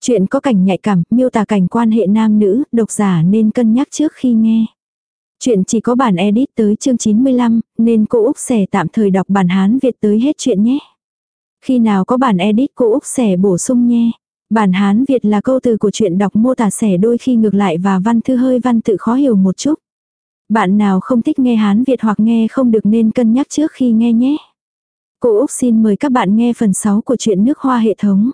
Chuyện có cảnh nhạy cảm, miêu tả cảnh quan hệ nam nữ, độc giả nên cân nhắc trước khi nghe. Chuyện chỉ có bản edit tới chương 95, nên cô Úc sẻ tạm thời đọc bản Hán Việt tới hết chuyện nhé. Khi nào có bản edit cô Úc sẻ bổ sung nhé. Bản Hán Việt là câu từ của chuyện đọc mô tả sẻ đôi khi ngược lại và văn thư hơi văn tự khó hiểu một chút. Bạn nào không thích nghe Hán Việt hoặc nghe không được nên cân nhắc trước khi nghe nhé. Cô Úc xin mời các bạn nghe phần 6 của chuyện nước hoa hệ thống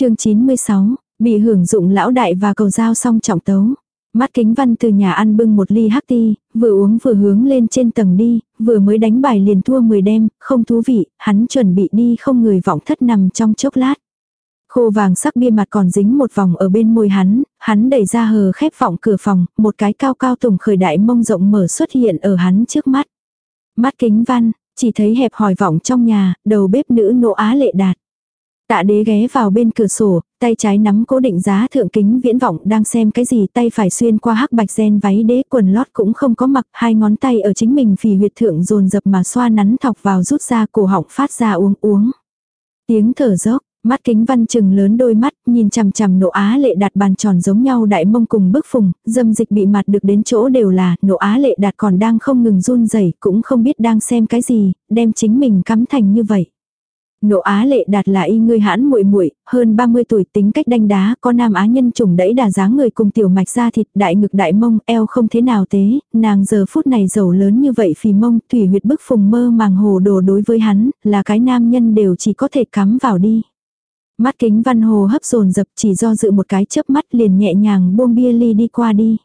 chương 96, bị hưởng dụng lão đại và cầu giao xong trọng tấu. Mắt kính văn từ nhà ăn bưng một ly hắc ti, vừa uống vừa hướng lên trên tầng đi, vừa mới đánh bài liền thua 10 đêm, không thú vị, hắn chuẩn bị đi không người vọng thất nằm trong chốc lát. Khô vàng sắc bia mặt còn dính một vòng ở bên môi hắn, hắn đẩy ra hờ khép vọng cửa phòng, một cái cao cao tùng khởi đại mông rộng mở xuất hiện ở hắn trước mắt. Mắt kính văn, chỉ thấy hẹp hỏi vọng trong nhà, đầu bếp nữ nộ á lệ đạt. Tạ đế ghé vào bên cửa sổ, tay trái nắm cố định giá thượng kính viễn vọng đang xem cái gì tay phải xuyên qua hắc bạch gen váy đế quần lót cũng không có mặc hai ngón tay ở chính mình phì huyệt thượng dồn dập mà xoa nắn thọc vào rút ra cổ họng phát ra uống uống. Tiếng thở dốc, Mắt kính văn chừng lớn đôi mắt, nhìn chằm chằm nộ á lệ đạt bàn tròn giống nhau đại mông cùng bức phùng, dâm dịch bị mặt được đến chỗ đều là, nộ á lệ đạt còn đang không ngừng run rẩy cũng không biết đang xem cái gì, đem chính mình cắm thành như vậy. Nộ Á Lệ Đạt là y ngươi hãn muội muội, hơn 30 tuổi tính cách đanh đá, có nam á nhân trùng đẫy đà dáng người cùng tiểu mạch da thịt, đại ngực đại mông, eo không thế nào tế, nàng giờ phút này giàu lớn như vậy phì mông, thủy huyệt bức phùng mơ màng hồ đồ đối với hắn, là cái nam nhân đều chỉ có thể cắm vào đi. Mắt kính văn hồ hấp dồn dập chỉ do dự một cái chớp mắt liền nhẹ nhàng buông bia ly đi qua đi.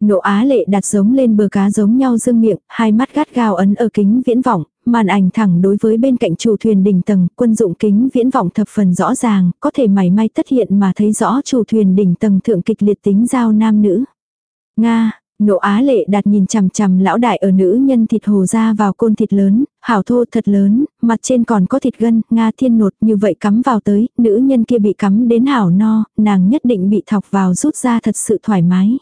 Nộ á lệ đặt giống lên bờ cá giống nhau dương miệng, hai mắt gắt gao ấn ở kính viễn vọng, màn ảnh thẳng đối với bên cạnh chủ thuyền đỉnh tầng, quân dụng kính viễn vọng thập phần rõ ràng, có thể mảy may tất hiện mà thấy rõ chủ thuyền đỉnh tầng thượng kịch liệt tính giao nam nữ. Nga, Nộ á lệ đặt nhìn chằm chằm lão đại ở nữ nhân thịt hồ ra vào côn thịt lớn, hảo thô thật lớn, mặt trên còn có thịt gân, Nga thiên nột như vậy cắm vào tới, nữ nhân kia bị cắm đến hảo no, nàng nhất định bị thọc vào rút ra thật sự thoải mái.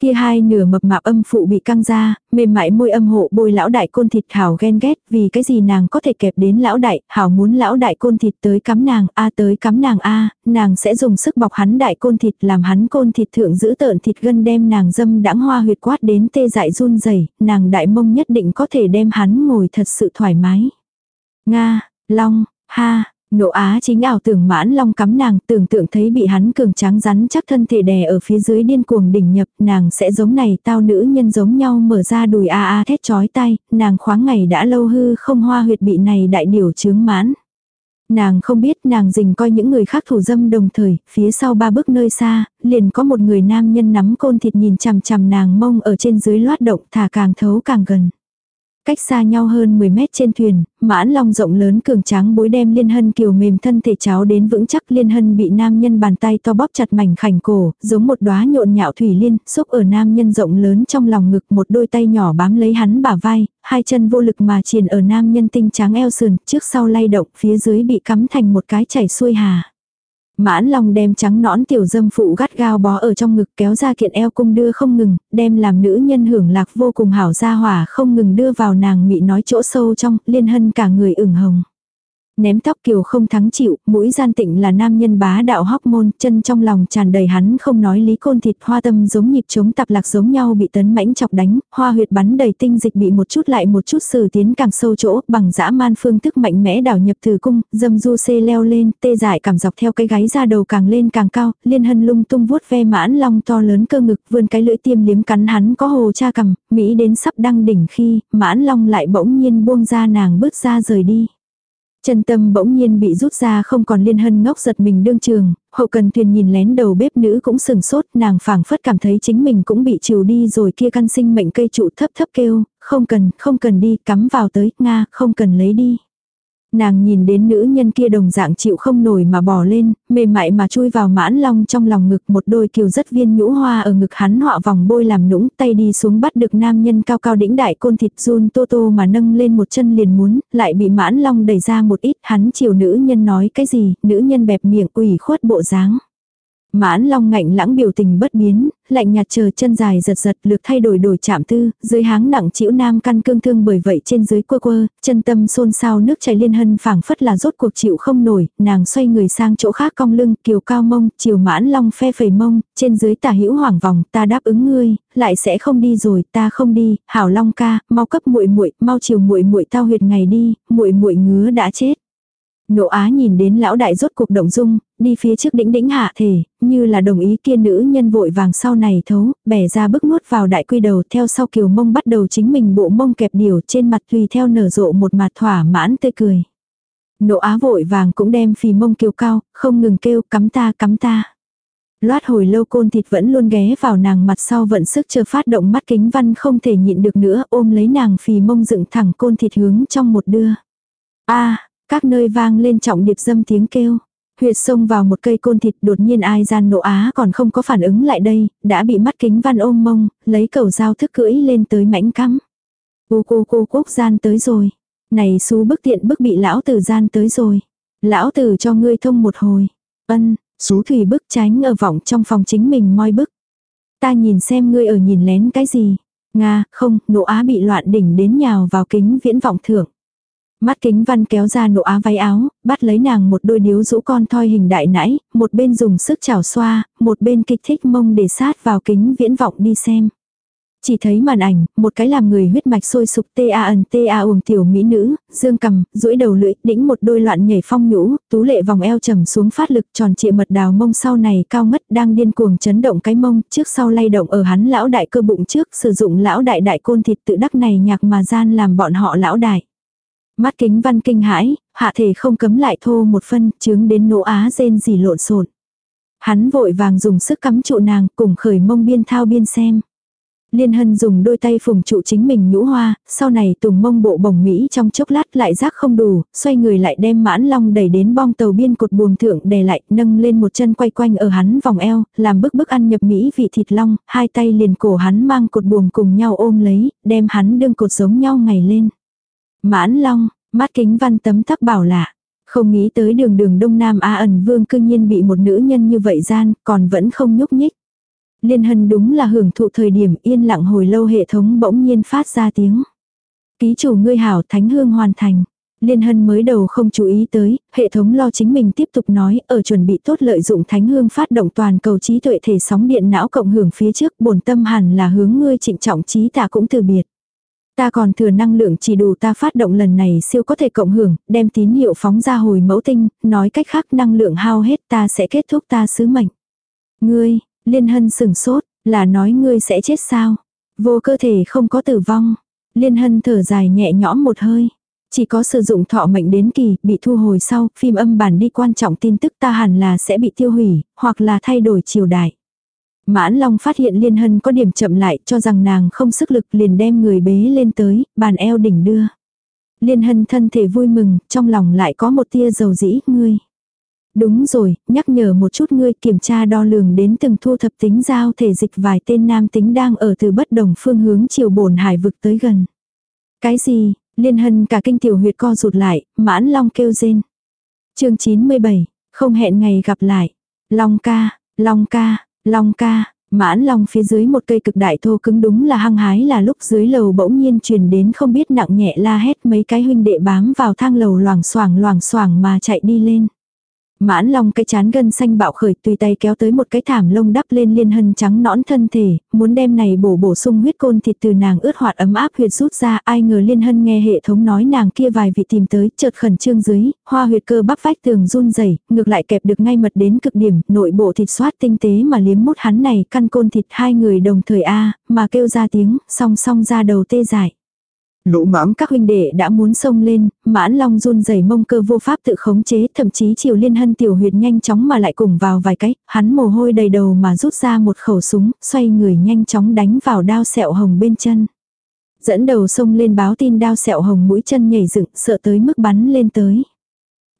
Kia hai nửa mập mạp âm phụ bị căng ra, mềm mại môi âm hộ bôi lão đại côn thịt hảo ghen ghét, vì cái gì nàng có thể kẹp đến lão đại, hảo muốn lão đại côn thịt tới cắm nàng, a tới cắm nàng a, nàng sẽ dùng sức bọc hắn đại côn thịt làm hắn côn thịt thượng giữ tợn thịt gân đem nàng dâm đãng hoa huyệt quát đến tê dại run rẩy, nàng đại mông nhất định có thể đem hắn ngồi thật sự thoải mái. Nga, Long, ha, Nộ á chính ảo tưởng mãn long cắm nàng, tưởng tượng thấy bị hắn cường tráng rắn chắc thân thể đè ở phía dưới điên cuồng đỉnh nhập, nàng sẽ giống này tao nữ nhân giống nhau mở ra đùi a a thét chói tay, nàng khoáng ngày đã lâu hư không hoa huyệt bị này đại điều chướng mãn. Nàng không biết nàng dình coi những người khác thủ dâm đồng thời, phía sau ba bước nơi xa, liền có một người nam nhân nắm côn thịt nhìn chằm chằm nàng mông ở trên dưới loát động thả càng thấu càng gần. Cách xa nhau hơn 10 mét trên thuyền, mãn long rộng lớn cường tráng bối đem liên hân kiều mềm thân thể cháo đến vững chắc liên hân bị nam nhân bàn tay to bóp chặt mảnh khảnh cổ, giống một đóa nhộn nhạo thủy liên, xúc ở nam nhân rộng lớn trong lòng ngực một đôi tay nhỏ bám lấy hắn bả vai, hai chân vô lực mà triền ở nam nhân tinh tráng eo sườn, trước sau lay động, phía dưới bị cắm thành một cái chảy xuôi hà. Mãn Long đem trắng nõn tiểu dâm phụ gắt gao bó ở trong ngực kéo ra kiện eo cung đưa không ngừng, đem làm nữ nhân hưởng lạc vô cùng hảo gia hỏa không ngừng đưa vào nàng mị nói chỗ sâu trong, liên hân cả người ửng hồng. Ném tóc kiều không thắng chịu, mũi gian tịnh là nam nhân bá đạo hóc môn, chân trong lòng tràn đầy hắn không nói lý côn thịt hoa tâm giống nhịp chống tạp lạc giống nhau bị tấn mãnh chọc đánh, hoa huyệt bắn đầy tinh dịch bị một chút lại một chút sử tiến càng sâu chỗ, bằng dã man phương thức mạnh mẽ đảo nhập từ cung, dâm du xê leo lên, tê dại cảm dọc theo cái gáy ra đầu càng lên càng cao, liên hân lung tung vuốt ve mãn long to lớn cơ ngực, vươn cái lưỡi tiêm liếm cắn hắn có hồ cha cầm, Mỹ đến sắp đăng đỉnh khi, mãn long lại bỗng nhiên buông ra nàng bước ra rời đi. Chân tâm bỗng nhiên bị rút ra không còn liên hân ngốc giật mình đương trường, hậu cần thuyền nhìn lén đầu bếp nữ cũng sừng sốt, nàng phảng phất cảm thấy chính mình cũng bị trừ đi rồi kia căn sinh mệnh cây trụ thấp thấp kêu, không cần, không cần đi, cắm vào tới, Nga, không cần lấy đi. Nàng nhìn đến nữ nhân kia đồng dạng chịu không nổi mà bỏ lên, mềm mại mà chui vào mãn long trong lòng ngực một đôi kiều rất viên nhũ hoa ở ngực hắn họa vòng bôi làm nũng tay đi xuống bắt được nam nhân cao cao đĩnh đại côn thịt run tô tô mà nâng lên một chân liền muốn, lại bị mãn long đẩy ra một ít hắn chiều nữ nhân nói cái gì, nữ nhân bẹp miệng ủy khuất bộ dáng. Mãn Long ngạnh lãng biểu tình bất biến, lạnh nhạt chờ chân dài giật giật lược thay đổi đổi chạm tư, dưới háng nặng chịu nam căn cương thương bởi vậy trên dưới quơ quơ, chân tâm xôn xao nước chảy liên hân phảng phất là rốt cuộc chịu không nổi, nàng xoay người sang chỗ khác cong lưng, kiều cao mông, chiều Mãn Long phe phẩy mông, trên dưới tả hữu hoảng vòng, ta đáp ứng ngươi, lại sẽ không đi rồi, ta không đi, hảo Long ca, mau cấp muội muội, mau chiều muội muội tao huyệt ngày đi, muội muội ngứa đã chết. Nộ á nhìn đến lão đại rốt cuộc động dung, đi phía trước đĩnh đĩnh hạ thể, như là đồng ý kia nữ nhân vội vàng sau này thấu, bẻ ra bức nuốt vào đại quy đầu theo sau kiều mông bắt đầu chính mình bộ mông kẹp điều trên mặt tùy theo nở rộ một mặt thỏa mãn tươi cười. Nộ á vội vàng cũng đem phì mông kiều cao, không ngừng kêu cắm ta cắm ta. Loát hồi lâu côn thịt vẫn luôn ghé vào nàng mặt sau vận sức chờ phát động mắt kính văn không thể nhịn được nữa ôm lấy nàng phì mông dựng thẳng côn thịt hướng trong một đưa. a các nơi vang lên trọng điệp dâm tiếng kêu. Huyệt xông vào một cây côn thịt đột nhiên ai gian nộ á còn không có phản ứng lại đây, đã bị mắt kính văn ôm mông, lấy cầu dao thức cưỡi lên tới mảnh cắm. Cô cô cô quốc gian tới rồi. Này xú bức tiện bức bị lão tử gian tới rồi. Lão tử cho ngươi thông một hồi. Ân, xú thủy bức tránh ở vọng trong phòng chính mình moi bức. Ta nhìn xem ngươi ở nhìn lén cái gì. Nga, không, nộ á bị loạn đỉnh đến nhào vào kính viễn vọng thưởng. Mắt kính văn kéo ra nộ á váy áo, bắt lấy nàng một đôi điếu rũ con thoi hình đại nãy, một bên dùng sức chảo xoa, một bên kích thích mông để sát vào kính viễn vọng đi xem. Chỉ thấy màn ảnh, một cái làm người huyết mạch sôi sục tê a ẩn tê a uồng tiểu mỹ nữ, dương cầm, duỗi đầu lưỡi, đĩnh một đôi loạn nhảy phong nhũ, tú lệ vòng eo trầm xuống phát lực tròn trịa mật đào mông sau này cao ngất đang điên cuồng chấn động cái mông, trước sau lay động ở hắn lão đại cơ bụng trước, sử dụng lão đại đại côn thịt tự đắc này nhạc mà gian làm bọn họ lão đại. Mắt kính văn kinh hãi, hạ thể không cấm lại thô một phân, chướng đến nỗ á rên gì lộn xộn. Hắn vội vàng dùng sức cắm trụ nàng, cùng khởi mông biên thao biên xem. Liên hân dùng đôi tay phùng trụ chính mình nhũ hoa, sau này tùng mông bộ bồng Mỹ trong chốc lát lại rác không đủ, xoay người lại đem mãn long đẩy đến bong tàu biên cột buồm thượng đè lại, nâng lên một chân quay quanh ở hắn vòng eo, làm bức bức ăn nhập Mỹ vị thịt long, hai tay liền cổ hắn mang cột buồm cùng nhau ôm lấy, đem hắn đương cột giống nhau ngày lên. Mãn long, mắt kính văn tấm tắc bảo lạ. Không nghĩ tới đường đường Đông Nam Á ẩn vương cư nhiên bị một nữ nhân như vậy gian, còn vẫn không nhúc nhích. Liên hân đúng là hưởng thụ thời điểm yên lặng hồi lâu hệ thống bỗng nhiên phát ra tiếng. Ký chủ ngươi hảo thánh hương hoàn thành. Liên hân mới đầu không chú ý tới, hệ thống lo chính mình tiếp tục nói, ở chuẩn bị tốt lợi dụng thánh hương phát động toàn cầu trí tuệ thể sóng điện não cộng hưởng phía trước, bổn tâm hẳn là hướng ngươi trịnh trọng trí ta cũng từ biệt. Ta còn thừa năng lượng chỉ đủ ta phát động lần này siêu có thể cộng hưởng, đem tín hiệu phóng ra hồi mẫu tinh, nói cách khác năng lượng hao hết ta sẽ kết thúc ta sứ mệnh. Ngươi, liên hân sừng sốt, là nói ngươi sẽ chết sao? Vô cơ thể không có tử vong. Liên hân thở dài nhẹ nhõm một hơi. Chỉ có sử dụng thọ mệnh đến kỳ, bị thu hồi sau, phim âm bản đi quan trọng tin tức ta hẳn là sẽ bị tiêu hủy, hoặc là thay đổi triều đại. Mãn Long phát hiện Liên Hân có điểm chậm lại cho rằng nàng không sức lực liền đem người bế lên tới, bàn eo đỉnh đưa. Liên Hân thân thể vui mừng, trong lòng lại có một tia dầu dĩ, ngươi. Đúng rồi, nhắc nhở một chút ngươi kiểm tra đo lường đến từng thu thập tính giao thể dịch vài tên nam tính đang ở từ bất đồng phương hướng chiều bổn hải vực tới gần. Cái gì, Liên Hân cả kinh tiểu huyệt co rụt lại, mãn Long kêu rên. chương 97, không hẹn ngày gặp lại. Long ca, Long ca, Long ca, mãn long phía dưới một cây cực đại thô cứng đúng là hăng hái là lúc dưới lầu bỗng nhiên truyền đến không biết nặng nhẹ la hét mấy cái huynh đệ bám vào thang lầu loảng xoảng loảng xoảng mà chạy đi lên. Mãn long cái chán gân xanh bạo khởi tùy tay kéo tới một cái thảm lông đắp lên liên hân trắng nõn thân thể, muốn đem này bổ bổ sung huyết côn thịt từ nàng ướt hoạt ấm áp huyệt rút ra, ai ngờ liên hân nghe hệ thống nói nàng kia vài vị tìm tới, chợt khẩn trương dưới, hoa huyệt cơ bắp vách tường run rẩy ngược lại kẹp được ngay mật đến cực điểm, nội bộ thịt xoát tinh tế mà liếm mút hắn này căn côn thịt hai người đồng thời A, mà kêu ra tiếng, song song ra đầu tê dại. Lũ mãng các huynh đệ đã muốn xông lên, mãn long run rẩy mông cơ vô pháp tự khống chế, thậm chí chiều liên hân tiểu huyệt nhanh chóng mà lại cùng vào vài cái, hắn mồ hôi đầy đầu mà rút ra một khẩu súng, xoay người nhanh chóng đánh vào đao sẹo hồng bên chân. Dẫn đầu xông lên báo tin đao sẹo hồng mũi chân nhảy dựng, sợ tới mức bắn lên tới.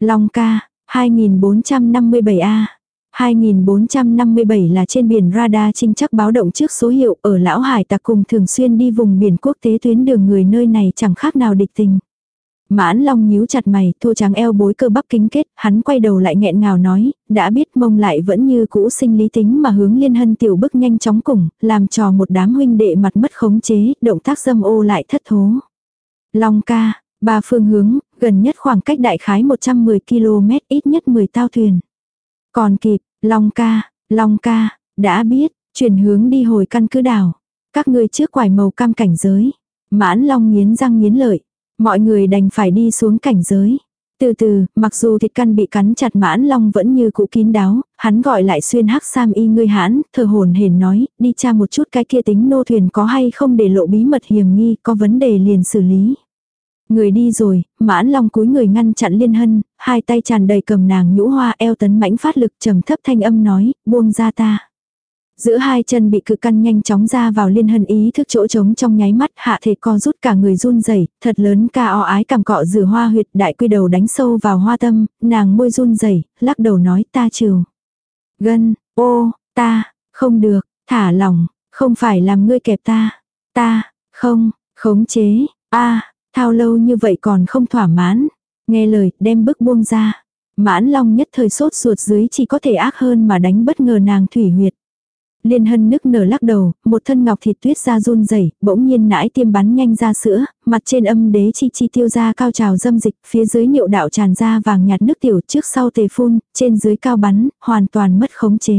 Long ca, 2457A. 2457 là trên biển radar trinh chắc báo động trước số hiệu ở Lão Hải tặc cùng thường xuyên đi vùng biển quốc tế tuyến đường người nơi này chẳng khác nào địch tình. Mãn Long nhíu chặt mày, thô trắng eo bối cơ bắp kính kết, hắn quay đầu lại nghẹn ngào nói, đã biết mông lại vẫn như cũ sinh lý tính mà hướng liên hân tiểu bức nhanh chóng cùng, làm trò một đám huynh đệ mặt mất khống chế, động tác dâm ô lại thất thố. Long ca, ba phương hướng, gần nhất khoảng cách đại khái 110 km ít nhất 10 tao thuyền. Còn kịp, Long ca, Long ca, đã biết, chuyển hướng đi hồi căn cứ đảo. Các ngươi trước quải màu cam cảnh giới. Mãn Long nghiến răng nghiến lợi. Mọi người đành phải đi xuống cảnh giới. Từ từ, mặc dù thịt căn bị cắn chặt mãn long vẫn như cũ kín đáo, hắn gọi lại xuyên hắc sam y ngươi hãn, thờ hồn hển nói, đi tra một chút cái kia tính nô thuyền có hay không để lộ bí mật hiểm nghi, có vấn đề liền xử lý. Người đi rồi, mãn long cúi người ngăn chặn liên hân, hai tay tràn đầy cầm nàng nhũ hoa eo tấn mãnh phát lực trầm thấp thanh âm nói, buông ra ta. Giữa hai chân bị cự căn nhanh chóng ra vào liên hân ý thức chỗ trống trong nháy mắt hạ thể co rút cả người run rẩy thật lớn ca o ái cảm cọ rửa hoa huyệt đại quy đầu đánh sâu vào hoa tâm, nàng môi run rẩy lắc đầu nói ta trừ. Gân, ô, ta, không được, thả lỏng, không phải làm ngươi kẹp ta, ta, không, khống chế, a thao lâu như vậy còn không thỏa mãn. Nghe lời, đem bức buông ra. Mãn long nhất thời sốt ruột dưới chỉ có thể ác hơn mà đánh bất ngờ nàng thủy huyệt. Liên hân nức nở lắc đầu, một thân ngọc thịt tuyết ra run rẩy, bỗng nhiên nãi tiêm bắn nhanh ra sữa, mặt trên âm đế chi chi tiêu ra cao trào dâm dịch, phía dưới niệu đạo tràn ra vàng nhạt nước tiểu trước sau tề phun, trên dưới cao bắn, hoàn toàn mất khống chế.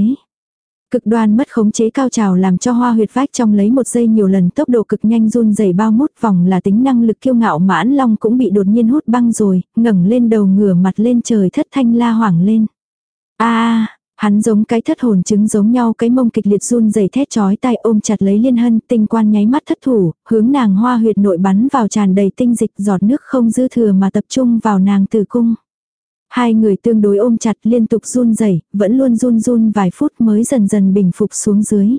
Cực đoan mất khống chế cao trào làm cho hoa huyệt vách trong lấy một giây nhiều lần tốc độ cực nhanh run rẩy bao mút vòng là tính năng lực kiêu ngạo mãn long cũng bị đột nhiên hút băng rồi, ngẩng lên đầu ngửa mặt lên trời thất thanh la hoảng lên. a Hắn giống cái thất hồn chứng giống nhau cái mông kịch liệt run rẩy thét chói tai ôm chặt lấy liên hân tinh quan nháy mắt thất thủ, hướng nàng hoa huyệt nội bắn vào tràn đầy tinh dịch giọt nước không dư thừa mà tập trung vào nàng tử cung. Hai người tương đối ôm chặt liên tục run rẩy vẫn luôn run run vài phút mới dần dần bình phục xuống dưới.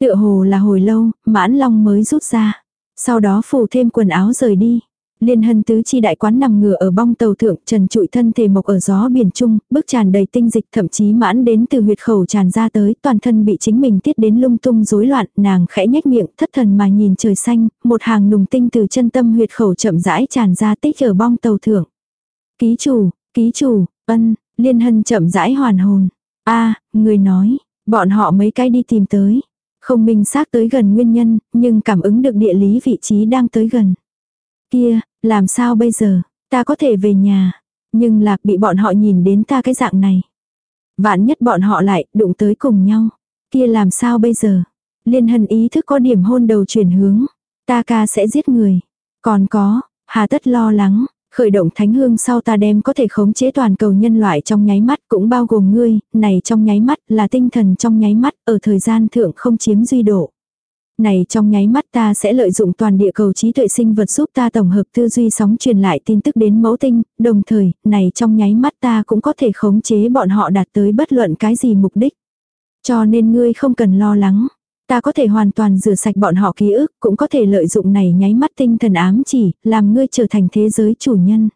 Tựa hồ là hồi lâu, mãn long mới rút ra. Sau đó phủ thêm quần áo rời đi. Liên hân tứ chi đại quán nằm ngửa ở bong tàu thượng trần trụi thân thể mộc ở gió biển trung, bước tràn đầy tinh dịch thậm chí mãn đến từ huyệt khẩu tràn ra tới, toàn thân bị chính mình tiết đến lung tung rối loạn, nàng khẽ nhếch miệng, thất thần mà nhìn trời xanh, một hàng nùng tinh từ chân tâm huyệt khẩu chậm rãi tràn ra tích ở bong tàu thượng. Ký chủ, ký chủ, ân, liên hân chậm rãi hoàn hồn. a người nói, bọn họ mấy cái đi tìm tới. Không minh xác tới gần nguyên nhân, nhưng cảm ứng được địa lý vị trí đang tới gần. Kia, làm sao bây giờ, ta có thể về nhà, nhưng lạc bị bọn họ nhìn đến ta cái dạng này. Vạn nhất bọn họ lại đụng tới cùng nhau. Kia làm sao bây giờ? Liên hân ý thức có điểm hôn đầu chuyển hướng. Ta ca sẽ giết người. Còn có, hà tất lo lắng. Khởi động thánh hương sau ta đem có thể khống chế toàn cầu nhân loại trong nháy mắt cũng bao gồm ngươi, này trong nháy mắt là tinh thần trong nháy mắt ở thời gian thượng không chiếm duy độ. Này trong nháy mắt ta sẽ lợi dụng toàn địa cầu trí tuệ sinh vật giúp ta tổng hợp tư duy sóng truyền lại tin tức đến mẫu tinh, đồng thời, này trong nháy mắt ta cũng có thể khống chế bọn họ đạt tới bất luận cái gì mục đích. Cho nên ngươi không cần lo lắng. Ta có thể hoàn toàn rửa sạch bọn họ ký ức, cũng có thể lợi dụng này nháy mắt tinh thần ám chỉ, làm ngươi trở thành thế giới chủ nhân.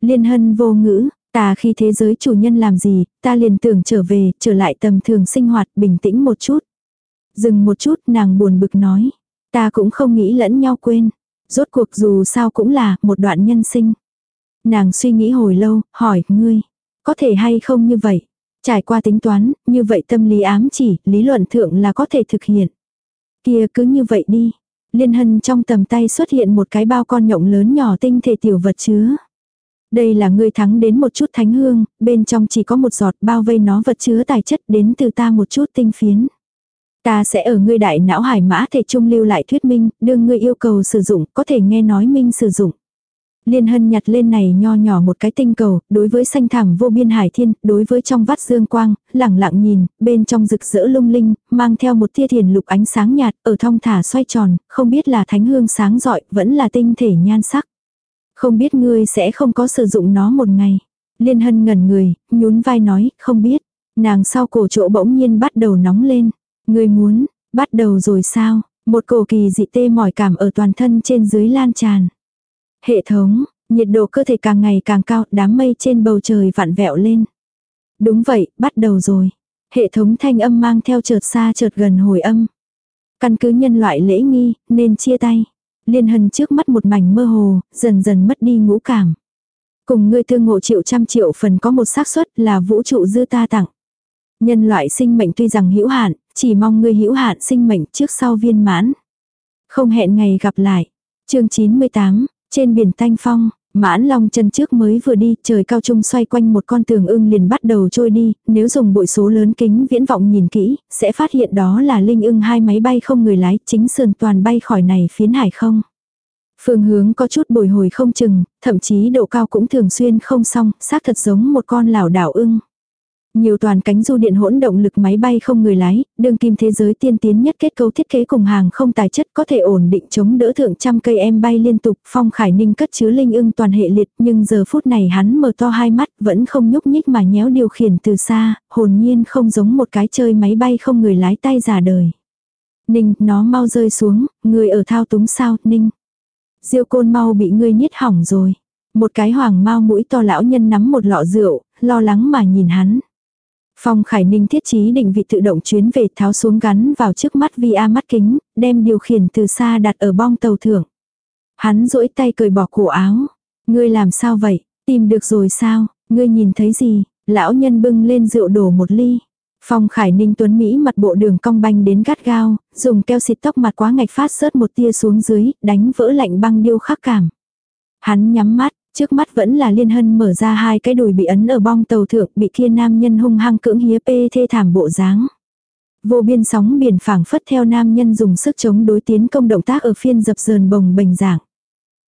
Liên hân vô ngữ, ta khi thế giới chủ nhân làm gì, ta liền tưởng trở về, trở lại tầm thường sinh hoạt, bình tĩnh một chút. Dừng một chút nàng buồn bực nói. Ta cũng không nghĩ lẫn nhau quên. Rốt cuộc dù sao cũng là một đoạn nhân sinh. Nàng suy nghĩ hồi lâu, hỏi, ngươi, có thể hay không như vậy? Trải qua tính toán, như vậy tâm lý ám chỉ, lý luận thượng là có thể thực hiện. Kia cứ như vậy đi. Liên hân trong tầm tay xuất hiện một cái bao con nhộng lớn nhỏ tinh thể tiểu vật chứa. Đây là ngươi thắng đến một chút thánh hương, bên trong chỉ có một giọt bao vây nó vật chứa tài chất đến từ ta một chút tinh phiến. Ta sẽ ở ngươi đại não hải mã thể trung lưu lại thuyết minh, đương ngươi yêu cầu sử dụng, có thể nghe nói minh sử dụng. Liên hân nhặt lên này nho nhỏ một cái tinh cầu, đối với xanh thẳm vô biên hải thiên, đối với trong vắt dương quang, lẳng lặng nhìn, bên trong rực rỡ lung linh, mang theo một tia thiền lục ánh sáng nhạt, ở thong thả xoay tròn, không biết là thánh hương sáng rọi, vẫn là tinh thể nhan sắc. Không biết ngươi sẽ không có sử dụng nó một ngày. Liên hân ngẩn người, nhún vai nói, không biết. Nàng sau cổ chỗ bỗng nhiên bắt đầu nóng lên. Ngươi muốn, bắt đầu rồi sao? Một cổ kỳ dị tê mỏi cảm ở toàn thân trên dưới lan tràn. Hệ thống, nhiệt độ cơ thể càng ngày càng cao, đám mây trên bầu trời vặn vẹo lên. Đúng vậy, bắt đầu rồi. Hệ thống thanh âm mang theo chợt xa chợt gần hồi âm. Căn cứ nhân loại lễ nghi, nên chia tay. Liên hân trước mắt một mảnh mơ hồ, dần dần mất đi ngũ cảm. Cùng ngươi tương ngộ triệu trăm triệu phần có một xác suất là vũ trụ dư ta tặng. Nhân loại sinh mệnh tuy rằng hữu hạn, chỉ mong ngươi hữu hạn sinh mệnh trước sau viên mãn. Không hẹn ngày gặp lại. chương 98, trên biển thanh Phong, Mãn Long chân trước mới vừa đi, trời cao trung xoay quanh một con tường ưng liền bắt đầu trôi đi, nếu dùng bội số lớn kính viễn vọng nhìn kỹ, sẽ phát hiện đó là linh ưng hai máy bay không người lái, chính sườn toàn bay khỏi này phiến hải không. Phương hướng có chút bồi hồi không chừng, thậm chí độ cao cũng thường xuyên không xong, xác thật giống một con lảo đảo ưng. Nhiều toàn cánh du điện hỗn động lực máy bay không người lái, đường kim thế giới tiên tiến nhất kết cấu thiết kế cùng hàng không tài chất có thể ổn định chống đỡ thượng trăm cây em bay liên tục. Phong Khải Ninh cất chứa linh ưng toàn hệ liệt nhưng giờ phút này hắn mở to hai mắt vẫn không nhúc nhích mà nhéo điều khiển từ xa, hồn nhiên không giống một cái chơi máy bay không người lái tay giả đời. Ninh, nó mau rơi xuống, người ở thao túng sao, Ninh. Diêu côn mau bị ngươi niết hỏng rồi. Một cái hoàng mau mũi to lão nhân nắm một lọ rượu, lo lắng mà nhìn hắn. Phong Khải Ninh thiết trí định vị tự động chuyến về tháo xuống gắn vào trước mắt VR mắt kính, đem điều khiển từ xa đặt ở bong tàu thưởng. Hắn duỗi tay cởi bỏ cổ áo. Ngươi làm sao vậy? Tìm được rồi sao? Ngươi nhìn thấy gì? Lão nhân bưng lên rượu đổ một ly. Phong Khải Ninh Tuấn Mỹ mặt bộ đường cong banh đến gắt gao, dùng keo xịt tóc mặt quá ngạch phát sớt một tia xuống dưới, đánh vỡ lạnh băng điêu khắc cảm. Hắn nhắm mắt, Trước mắt vẫn là liên hân mở ra hai cái đùi bị ấn ở bong tàu thượng, bị kia nam nhân hung hăng cưỡng hiếp ê thê thảm bộ dáng. Vô biên sóng biển phảng phất theo nam nhân dùng sức chống đối tiến công động tác ở phiên dập dờn bồng bềnh dạng.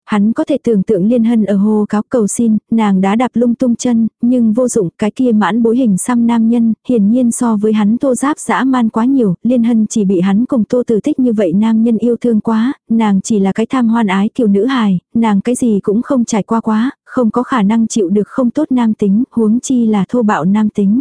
Hắn có thể tưởng tượng liên hân ở hồ cáo cầu xin, nàng đã đạp lung tung chân, nhưng vô dụng cái kia mãn bối hình xăm nam nhân, hiển nhiên so với hắn tô giáp dã man quá nhiều, liên hân chỉ bị hắn cùng tô tử thích như vậy nam nhân yêu thương quá, nàng chỉ là cái tham hoan ái kiều nữ hài, nàng cái gì cũng không trải qua quá, không có khả năng chịu được không tốt nam tính, huống chi là thô bạo nam tính.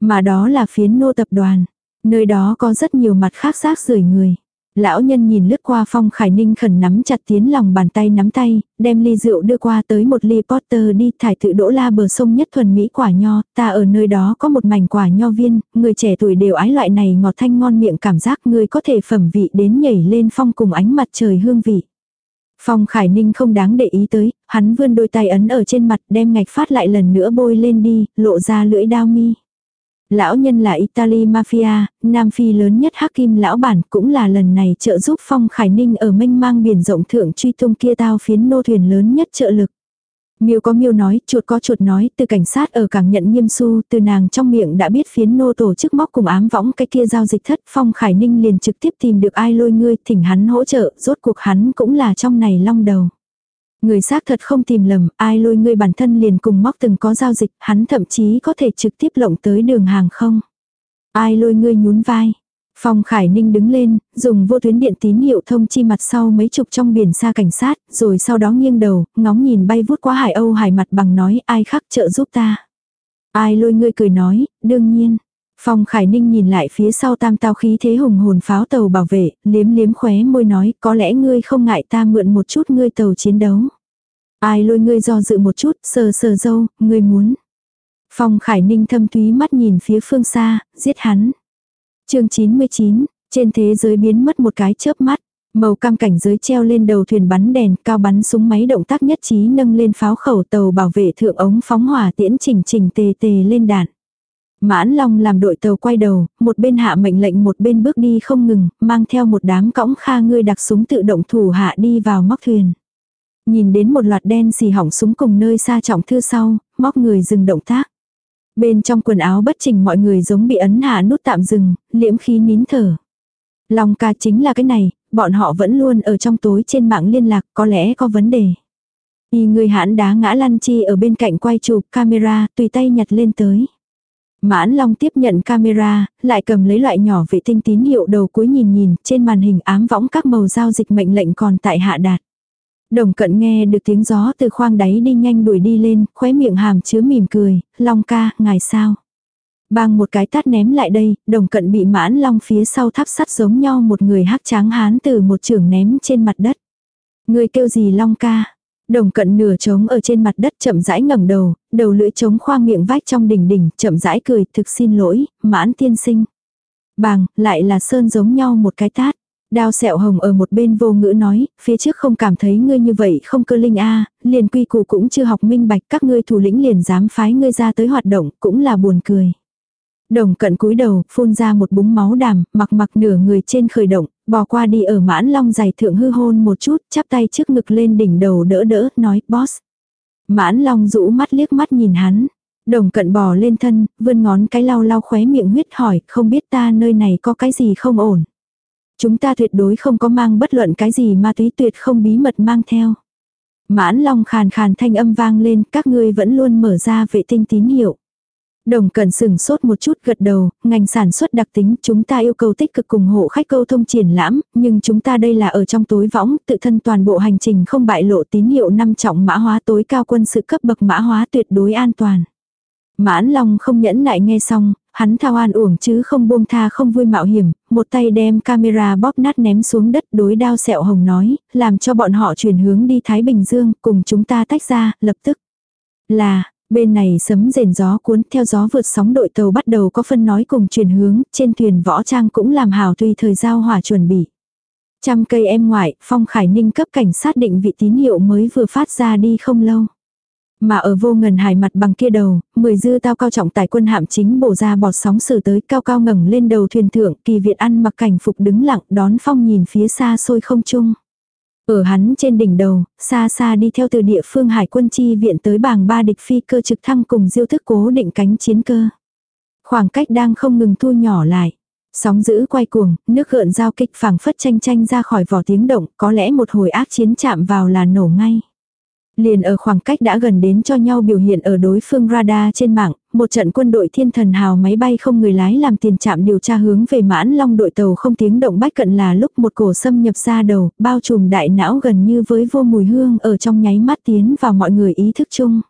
Mà đó là phiến nô tập đoàn, nơi đó có rất nhiều mặt khác xác rời người. Lão nhân nhìn lướt qua Phong Khải Ninh khẩn nắm chặt tiến lòng bàn tay nắm tay, đem ly rượu đưa qua tới một ly porter đi thải tự đỗ la bờ sông nhất thuần Mỹ quả nho, ta ở nơi đó có một mảnh quả nho viên, người trẻ tuổi đều ái loại này ngọt thanh ngon miệng cảm giác người có thể phẩm vị đến nhảy lên phong cùng ánh mặt trời hương vị. Phong Khải Ninh không đáng để ý tới, hắn vươn đôi tay ấn ở trên mặt đem ngạch phát lại lần nữa bôi lên đi, lộ ra lưỡi đao mi. Lão nhân là Italy Mafia, Nam Phi lớn nhất hắc kim lão bản cũng là lần này trợ giúp Phong Khải Ninh ở mênh mang biển rộng thượng truy tung kia tao phiến nô thuyền lớn nhất trợ lực. Miêu có miêu nói, chuột có chuột nói, từ cảnh sát ở cảng nhận nghiêm su, từ nàng trong miệng đã biết phiến nô tổ chức móc cùng ám võng cái kia giao dịch thất, Phong Khải Ninh liền trực tiếp tìm được ai lôi ngươi, thỉnh hắn hỗ trợ, rốt cuộc hắn cũng là trong này long đầu. Người xác thật không tìm lầm, ai lôi ngươi bản thân liền cùng móc từng có giao dịch, hắn thậm chí có thể trực tiếp lộng tới đường hàng không. Ai lôi ngươi nhún vai. Phong Khải Ninh đứng lên, dùng vô tuyến điện tín hiệu thông chi mặt sau mấy chục trong biển xa cảnh sát, rồi sau đó nghiêng đầu, ngóng nhìn bay vút qua hải Âu hải mặt bằng nói ai khác trợ giúp ta. Ai lôi ngươi cười nói, đương nhiên. Phong Khải Ninh nhìn lại phía sau tam tao khí thế hùng hồn pháo tàu bảo vệ, liếm liếm khóe môi nói, có lẽ ngươi không ngại ta mượn một chút ngươi tàu chiến đấu. Ai lôi ngươi do dự một chút, sờ sờ dâu, ngươi muốn. Phong Khải Ninh thâm thúy mắt nhìn phía phương xa, giết hắn. chương 99, trên thế giới biến mất một cái chớp mắt. Màu cam cảnh giới treo lên đầu thuyền bắn đèn, cao bắn súng máy động tác nhất trí nâng lên pháo khẩu tàu bảo vệ thượng ống phóng hỏa tiễn chỉnh chỉnh tề tề lên đạn. Mãn Long làm đội tàu quay đầu, một bên hạ mệnh lệnh một bên bước đi không ngừng, mang theo một đám cõng kha ngươi đặc súng tự động thủ hạ đi vào móc thuyền. Nhìn đến một loạt đen xì hỏng súng cùng nơi xa trọng thư sau, móc người dừng động tác. Bên trong quần áo bất trình mọi người giống bị ấn hạ nút tạm dừng, liễm khí nín thở. Long ca chính là cái này, bọn họ vẫn luôn ở trong tối trên mạng liên lạc, có lẽ có vấn đề. Y người hãn đá ngã lăn chi ở bên cạnh quay chụp camera, tùy tay nhặt lên tới. Mãn Long tiếp nhận camera, lại cầm lấy loại nhỏ vệ tinh tín hiệu đầu cuối nhìn nhìn, trên màn hình ám võng các màu giao dịch mệnh lệnh còn tại hạ đạt. Đồng cận nghe được tiếng gió từ khoang đáy đi nhanh đuổi đi lên, khóe miệng hàm chứa mỉm cười, Long ca, ngài sao? Bang một cái tát ném lại đây, đồng cận bị mãn long phía sau tháp sắt giống nhau một người hắc tráng hán từ một trường ném trên mặt đất. Người kêu gì long ca? Đồng cận nửa trống ở trên mặt đất chậm rãi ngẩng đầu, đầu lưỡi trống khoang miệng vách trong đỉnh đỉnh, chậm rãi cười, thực xin lỗi, mãn tiên sinh. Bàng, lại là sơn giống nhau một cái tát. Đao sẹo hồng ở một bên vô ngữ nói, phía trước không cảm thấy ngươi như vậy không cơ linh a liền quy củ cũng chưa học minh bạch các ngươi thủ lĩnh liền dám phái ngươi ra tới hoạt động, cũng là buồn cười. Đồng cận cúi đầu, phun ra một búng máu đàm, mặc mặc nửa người trên khởi động, bò qua đi ở mãn long giày thượng hư hôn một chút, chắp tay trước ngực lên đỉnh đầu đỡ đỡ, nói, boss. Mãn long rũ mắt liếc mắt nhìn hắn. Đồng cận bò lên thân, vươn ngón cái lau lau khóe miệng huyết hỏi, không biết ta nơi này có cái gì không ổn. Chúng ta tuyệt đối không có mang bất luận cái gì ma túy tuyệt không bí mật mang theo. Mãn long khàn khàn thanh âm vang lên, các ngươi vẫn luôn mở ra vệ tinh tín hiệu. Đồng cần sừng sốt một chút gật đầu, ngành sản xuất đặc tính chúng ta yêu cầu tích cực cùng hộ khách câu thông triển lãm, nhưng chúng ta đây là ở trong tối võng, tự thân toàn bộ hành trình không bại lộ tín hiệu năm trọng mã hóa tối cao quân sự cấp bậc mã hóa tuyệt đối an toàn. Mãn Long không nhẫn nại nghe xong, hắn thao an uổng chứ không buông tha không vui mạo hiểm, một tay đem camera bóp nát ném xuống đất đối đao sẹo hồng nói, làm cho bọn họ chuyển hướng đi Thái Bình Dương, cùng chúng ta tách ra, lập tức. Là, Bên này sấm rền gió cuốn theo gió vượt sóng đội tàu bắt đầu có phân nói cùng chuyển hướng, trên thuyền võ trang cũng làm hào tùy thời giao hỏa chuẩn bị. Trăm cây em ngoại, Phong Khải Ninh cấp cảnh sát định vị tín hiệu mới vừa phát ra đi không lâu. Mà ở vô ngần hải mặt bằng kia đầu, mười dư tao cao trọng tài quân hạm chính bổ ra bọt sóng xử tới cao cao ngẩng lên đầu thuyền thượng, kỳ Việt ăn mặc cảnh phục đứng lặng đón phong nhìn phía xa xôi không chung. Ở hắn trên đỉnh đầu, xa xa đi theo từ địa phương hải quân chi viện tới bảng ba địch phi cơ trực thăng cùng diêu thức cố định cánh chiến cơ. Khoảng cách đang không ngừng thu nhỏ lại. Sóng giữ quay cuồng, nước gợn giao kích phẳng phất tranh tranh ra khỏi vỏ tiếng động, có lẽ một hồi ác chiến chạm vào là nổ ngay. Liền ở khoảng cách đã gần đến cho nhau biểu hiện ở đối phương radar trên mạng, một trận quân đội thiên thần hào máy bay không người lái làm tiền trạm điều tra hướng về mãn long đội tàu không tiếng động bách cận là lúc một cổ xâm nhập ra đầu, bao trùm đại não gần như với vô mùi hương ở trong nháy mắt tiến vào mọi người ý thức chung.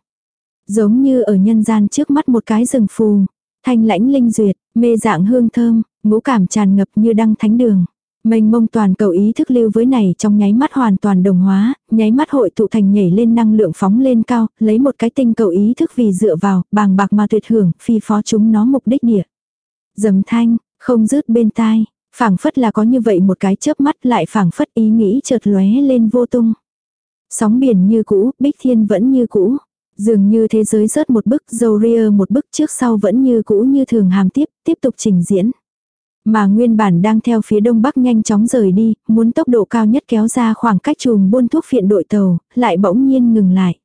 Giống như ở nhân gian trước mắt một cái rừng phù, thanh lãnh linh duyệt, mê dạng hương thơm, ngũ cảm tràn ngập như đăng thánh đường. Mênh mông toàn cầu ý thức lưu với này trong nháy mắt hoàn toàn đồng hóa, nháy mắt hội tụ thành nhảy lên năng lượng phóng lên cao, lấy một cái tinh cầu ý thức vì dựa vào, bàng bạc mà tuyệt hưởng, phi phó chúng nó mục đích địa. Dầm thanh, không rứt bên tai, phảng phất là có như vậy một cái chớp mắt lại phảng phất ý nghĩ chợt lóe lên vô tung. Sóng biển như cũ, bích thiên vẫn như cũ. Dường như thế giới rớt một bức, dầu ria một bức trước sau vẫn như cũ như thường hàm tiếp, tiếp tục trình diễn. Mà nguyên bản đang theo phía đông bắc nhanh chóng rời đi, muốn tốc độ cao nhất kéo ra khoảng cách chùm buôn thuốc phiện đội tàu, lại bỗng nhiên ngừng lại.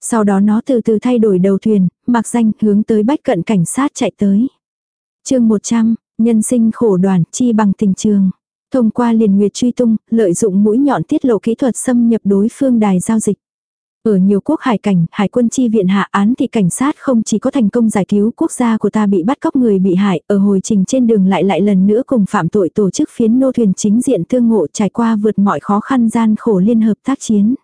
Sau đó nó từ từ thay đổi đầu thuyền, mặc danh hướng tới bách cận cảnh sát chạy tới. chương 100, nhân sinh khổ đoàn chi bằng tình trường. Thông qua liền nguyệt truy tung, lợi dụng mũi nhọn tiết lộ kỹ thuật xâm nhập đối phương đài giao dịch. Ở nhiều quốc hải cảnh, hải quân chi viện hạ án thì cảnh sát không chỉ có thành công giải cứu quốc gia của ta bị bắt cóc người bị hại, ở hồi trình trên đường lại lại lần nữa cùng phạm tội tổ chức phiến nô thuyền chính diện tương ngộ trải qua vượt mọi khó khăn gian khổ liên hợp tác chiến.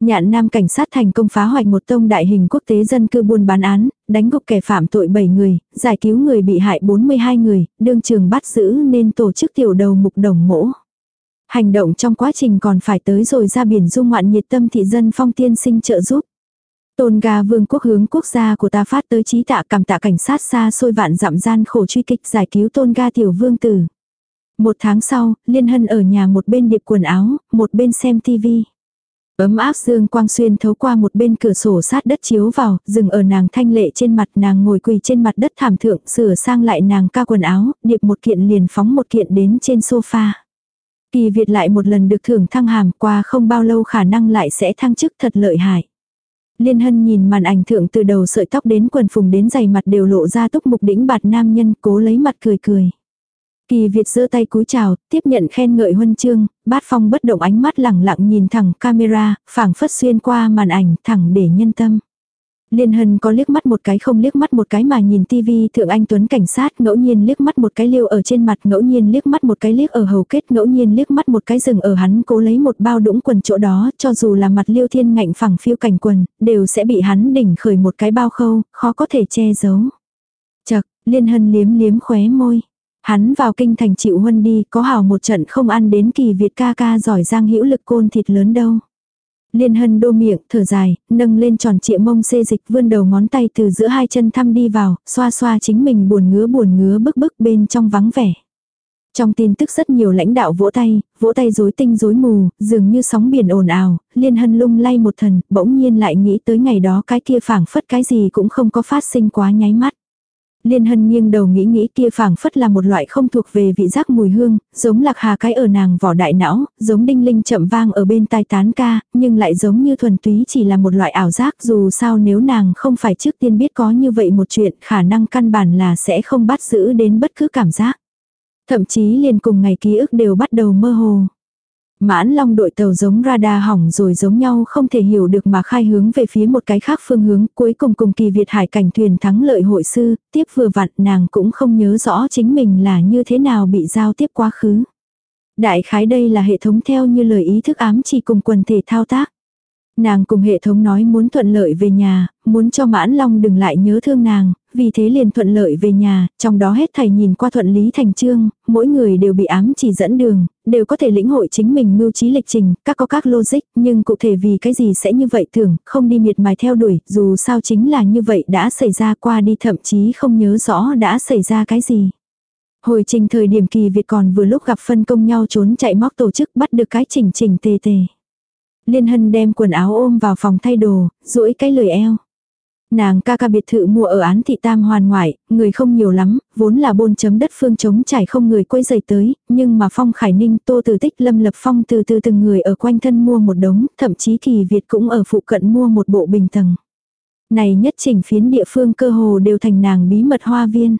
Nhạn Nam cảnh sát thành công phá hoạch một tông đại hình quốc tế dân cư buôn bán án, đánh gục kẻ phạm tội 7 người, giải cứu người bị hại 42 người, đương trường bắt giữ nên tổ chức tiểu đầu mục đồng mỗ. Hành động trong quá trình còn phải tới rồi ra biển dung ngoạn nhiệt tâm thị dân phong tiên sinh trợ giúp. Tôn ga vương quốc hướng quốc gia của ta phát tới trí tạ cảm tạ cảnh sát xa xôi vạn dặm gian khổ truy kích giải cứu tôn ga tiểu vương tử. Một tháng sau, Liên Hân ở nhà một bên điệp quần áo, một bên xem tivi. Ấm áp dương quang xuyên thấu qua một bên cửa sổ sát đất chiếu vào, dừng ở nàng thanh lệ trên mặt nàng ngồi quỳ trên mặt đất thảm thượng sửa sang lại nàng ca quần áo, điệp một kiện liền phóng một kiện đến trên sofa. Kỳ Việt lại một lần được thưởng thăng hàm qua không bao lâu khả năng lại sẽ thăng chức thật lợi hại. Liên Hân nhìn màn ảnh thượng từ đầu sợi tóc đến quần phùng đến giày mặt đều lộ ra túc mục đĩnh bạt nam nhân cố lấy mặt cười cười. Kỳ Việt giơ tay cúi chào, tiếp nhận khen ngợi huân chương, bát phong bất động ánh mắt lẳng lặng nhìn thẳng camera, phảng phất xuyên qua màn ảnh thẳng để nhân tâm. Liên Hân có liếc mắt một cái không liếc mắt một cái mà nhìn tivi thượng anh Tuấn cảnh sát ngẫu nhiên liếc mắt một cái liêu ở trên mặt ngẫu nhiên liếc mắt một cái liếc ở hầu kết ngẫu nhiên liếc mắt một cái rừng ở hắn cố lấy một bao đũng quần chỗ đó cho dù là mặt liêu thiên ngạnh phẳng phiêu cảnh quần đều sẽ bị hắn đỉnh khởi một cái bao khâu khó có thể che giấu. Chật, Liên Hân liếm liếm khóe môi. Hắn vào kinh thành chịu huân đi có hào một trận không ăn đến kỳ Việt ca ca giỏi giang hữu lực côn thịt lớn đâu. Liên hân đô miệng, thở dài, nâng lên tròn trịa mông xê dịch vươn đầu ngón tay từ giữa hai chân thăm đi vào, xoa xoa chính mình buồn ngứa buồn ngứa bức bức bên trong vắng vẻ. Trong tin tức rất nhiều lãnh đạo vỗ tay, vỗ tay rối tinh rối mù, dường như sóng biển ồn ào, liên hân lung lay một thần, bỗng nhiên lại nghĩ tới ngày đó cái kia phảng phất cái gì cũng không có phát sinh quá nháy mắt. Liên hân nghiêng đầu nghĩ nghĩ kia phảng phất là một loại không thuộc về vị giác mùi hương, giống lạc hà cái ở nàng vỏ đại não, giống đinh linh chậm vang ở bên tai tán ca, nhưng lại giống như thuần túy chỉ là một loại ảo giác dù sao nếu nàng không phải trước tiên biết có như vậy một chuyện khả năng căn bản là sẽ không bắt giữ đến bất cứ cảm giác. Thậm chí liền cùng ngày ký ức đều bắt đầu mơ hồ. Mãn long đội tàu giống radar hỏng rồi giống nhau không thể hiểu được mà khai hướng về phía một cái khác phương hướng cuối cùng cùng kỳ Việt hải cảnh thuyền thắng lợi hội sư, tiếp vừa vặn nàng cũng không nhớ rõ chính mình là như thế nào bị giao tiếp quá khứ. Đại khái đây là hệ thống theo như lời ý thức ám chỉ cùng quần thể thao tác. Nàng cùng hệ thống nói muốn thuận lợi về nhà, muốn cho mãn long đừng lại nhớ thương nàng, vì thế liền thuận lợi về nhà, trong đó hết thầy nhìn qua thuận lý thành trương, mỗi người đều bị ám chỉ dẫn đường, đều có thể lĩnh hội chính mình mưu trí lịch trình, các có các logic, nhưng cụ thể vì cái gì sẽ như vậy thường, không đi miệt mài theo đuổi, dù sao chính là như vậy đã xảy ra qua đi thậm chí không nhớ rõ đã xảy ra cái gì. Hồi trình thời điểm kỳ Việt còn vừa lúc gặp phân công nhau trốn chạy móc tổ chức bắt được cái chỉnh chỉnh tề tề. Liên Hân đem quần áo ôm vào phòng thay đồ, duỗi cái lười eo. Nàng ca ca biệt thự mua ở án thị tam hoàn ngoại, người không nhiều lắm, vốn là bôn chấm đất phương chống trải không người quấy giày tới, nhưng mà Phong Khải Ninh, Tô Từ Tích, Lâm Lập Phong từ từ từng người ở quanh thân mua một đống, thậm chí kỳ Việt cũng ở phụ cận mua một bộ bình tầng. Này nhất chỉnh phiến địa phương cơ hồ đều thành nàng bí mật hoa viên.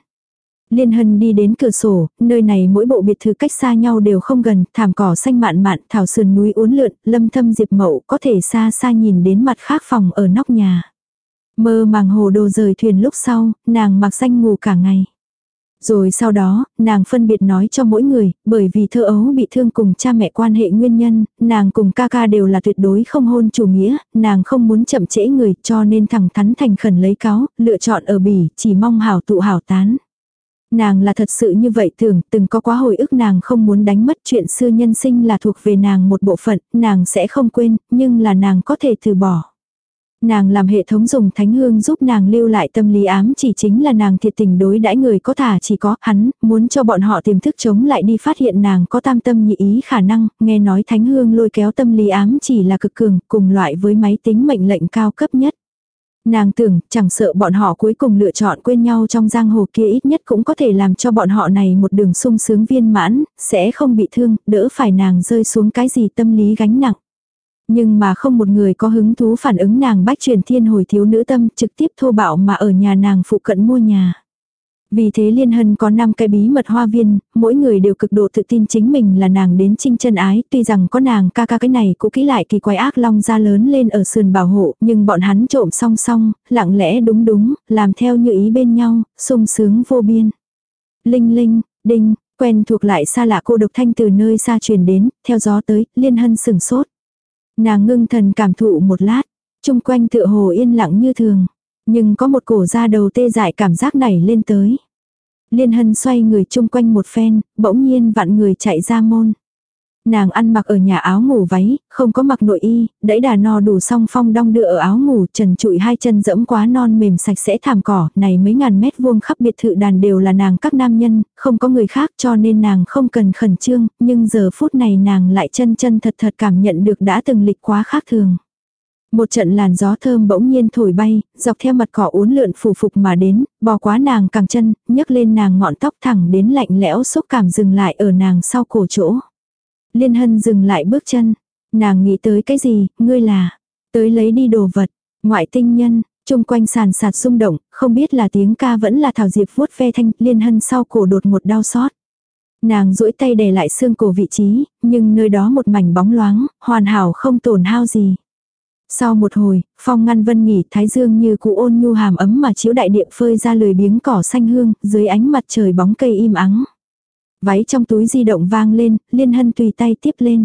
Liên Hân đi đến cửa sổ, nơi này mỗi bộ biệt thự cách xa nhau đều không gần, thảm cỏ xanh mạn mạn, thảo sườn núi uốn lượn, lâm thâm diệp mậu có thể xa xa nhìn đến mặt khác phòng ở nóc nhà. Mơ màng hồ đồ rời thuyền lúc sau, nàng mặc xanh ngủ cả ngày. Rồi sau đó, nàng phân biệt nói cho mỗi người, bởi vì thơ ấu bị thương cùng cha mẹ quan hệ nguyên nhân, nàng cùng ca ca đều là tuyệt đối không hôn chủ nghĩa, nàng không muốn chậm trễ người cho nên thẳng thắn thành khẩn lấy cáo, lựa chọn ở bỉ, chỉ mong hảo tụ hảo tán. Nàng là thật sự như vậy tưởng, từng có quá hồi ức nàng không muốn đánh mất chuyện xưa nhân sinh là thuộc về nàng một bộ phận, nàng sẽ không quên, nhưng là nàng có thể từ bỏ. Nàng làm hệ thống dùng thánh hương giúp nàng lưu lại tâm lý ám chỉ chính là nàng thiệt tình đối đãi người có thả chỉ có hắn, muốn cho bọn họ tiềm thức chống lại đi phát hiện nàng có tam tâm nhị ý khả năng, nghe nói thánh hương lôi kéo tâm lý ám chỉ là cực cường, cùng loại với máy tính mệnh lệnh cao cấp nhất. Nàng tưởng, chẳng sợ bọn họ cuối cùng lựa chọn quên nhau trong giang hồ kia ít nhất cũng có thể làm cho bọn họ này một đường sung sướng viên mãn, sẽ không bị thương, đỡ phải nàng rơi xuống cái gì tâm lý gánh nặng. Nhưng mà không một người có hứng thú phản ứng nàng bách truyền thiên hồi thiếu nữ tâm trực tiếp thô bạo mà ở nhà nàng phụ cận mua nhà. Vì thế Liên Hân có 5 cái bí mật hoa viên, mỗi người đều cực độ tự tin chính mình là nàng đến trinh chân ái, tuy rằng có nàng ca ca cái này cũng kỹ lại kỳ quái ác long ra lớn lên ở sườn bảo hộ, nhưng bọn hắn trộm song song, lặng lẽ đúng đúng, làm theo như ý bên nhau, sung sướng vô biên. Linh linh, đinh, quen thuộc lại xa lạ cô độc thanh từ nơi xa truyền đến, theo gió tới, Liên Hân sừng sốt. Nàng ngưng thần cảm thụ một lát, chung quanh tựa hồ yên lặng như thường. Nhưng có một cổ da đầu tê dại cảm giác nảy lên tới. Liên hân xoay người chung quanh một phen, bỗng nhiên vặn người chạy ra môn. Nàng ăn mặc ở nhà áo ngủ váy, không có mặc nội y, đẩy đà no đủ xong phong đong đưa ở áo ngủ trần trụi hai chân dẫm quá non mềm sạch sẽ thảm cỏ, này mấy ngàn mét vuông khắp biệt thự đàn đều là nàng các nam nhân, không có người khác cho nên nàng không cần khẩn trương, nhưng giờ phút này nàng lại chân chân thật thật cảm nhận được đã từng lịch quá khác thường. Một trận làn gió thơm bỗng nhiên thổi bay, dọc theo mặt cỏ uốn lượn phù phục mà đến, bò quá nàng càng chân, nhấc lên nàng ngọn tóc thẳng đến lạnh lẽo xúc cảm dừng lại ở nàng sau cổ chỗ. Liên hân dừng lại bước chân, nàng nghĩ tới cái gì, ngươi là, tới lấy đi đồ vật, ngoại tinh nhân, chung quanh sàn sạt xung động, không biết là tiếng ca vẫn là thảo diệp vuốt ve thanh, liên hân sau cổ đột một đau xót. Nàng duỗi tay đè lại xương cổ vị trí, nhưng nơi đó một mảnh bóng loáng, hoàn hảo không tổn hao gì. Sau một hồi, phong ngăn vân nghỉ thái dương như cụ ôn nhu hàm ấm mà chiếu đại địa phơi ra lười biếng cỏ xanh hương, dưới ánh mặt trời bóng cây im ắng. Váy trong túi di động vang lên, liên hân tùy tay tiếp lên.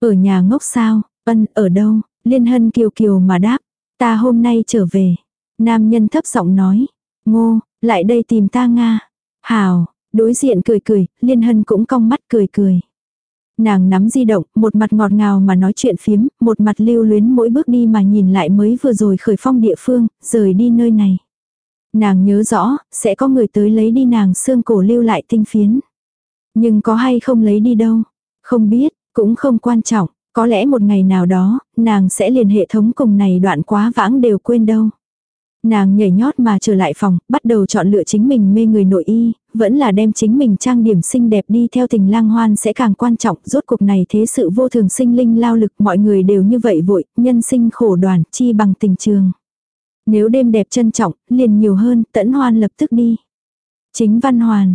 Ở nhà ngốc sao, ân, ở đâu, liên hân kiều kiều mà đáp, ta hôm nay trở về. Nam nhân thấp giọng nói, ngô, lại đây tìm ta Nga. Hào, đối diện cười cười, liên hân cũng cong mắt cười cười. Nàng nắm di động, một mặt ngọt ngào mà nói chuyện phiếm, một mặt lưu luyến mỗi bước đi mà nhìn lại mới vừa rồi khởi phong địa phương, rời đi nơi này. Nàng nhớ rõ, sẽ có người tới lấy đi nàng xương cổ lưu lại tinh phiến. Nhưng có hay không lấy đi đâu? Không biết, cũng không quan trọng. Có lẽ một ngày nào đó, nàng sẽ liền hệ thống cùng này đoạn quá vãng đều quên đâu. Nàng nhảy nhót mà trở lại phòng, bắt đầu chọn lựa chính mình mê người nội y, vẫn là đem chính mình trang điểm xinh đẹp đi theo tình lang hoan sẽ càng quan trọng, rốt cuộc này thế sự vô thường sinh linh lao lực mọi người đều như vậy vội, nhân sinh khổ đoàn, chi bằng tình trường. Nếu đêm đẹp trân trọng, liền nhiều hơn, tẫn hoan lập tức đi. Chính văn hoàn,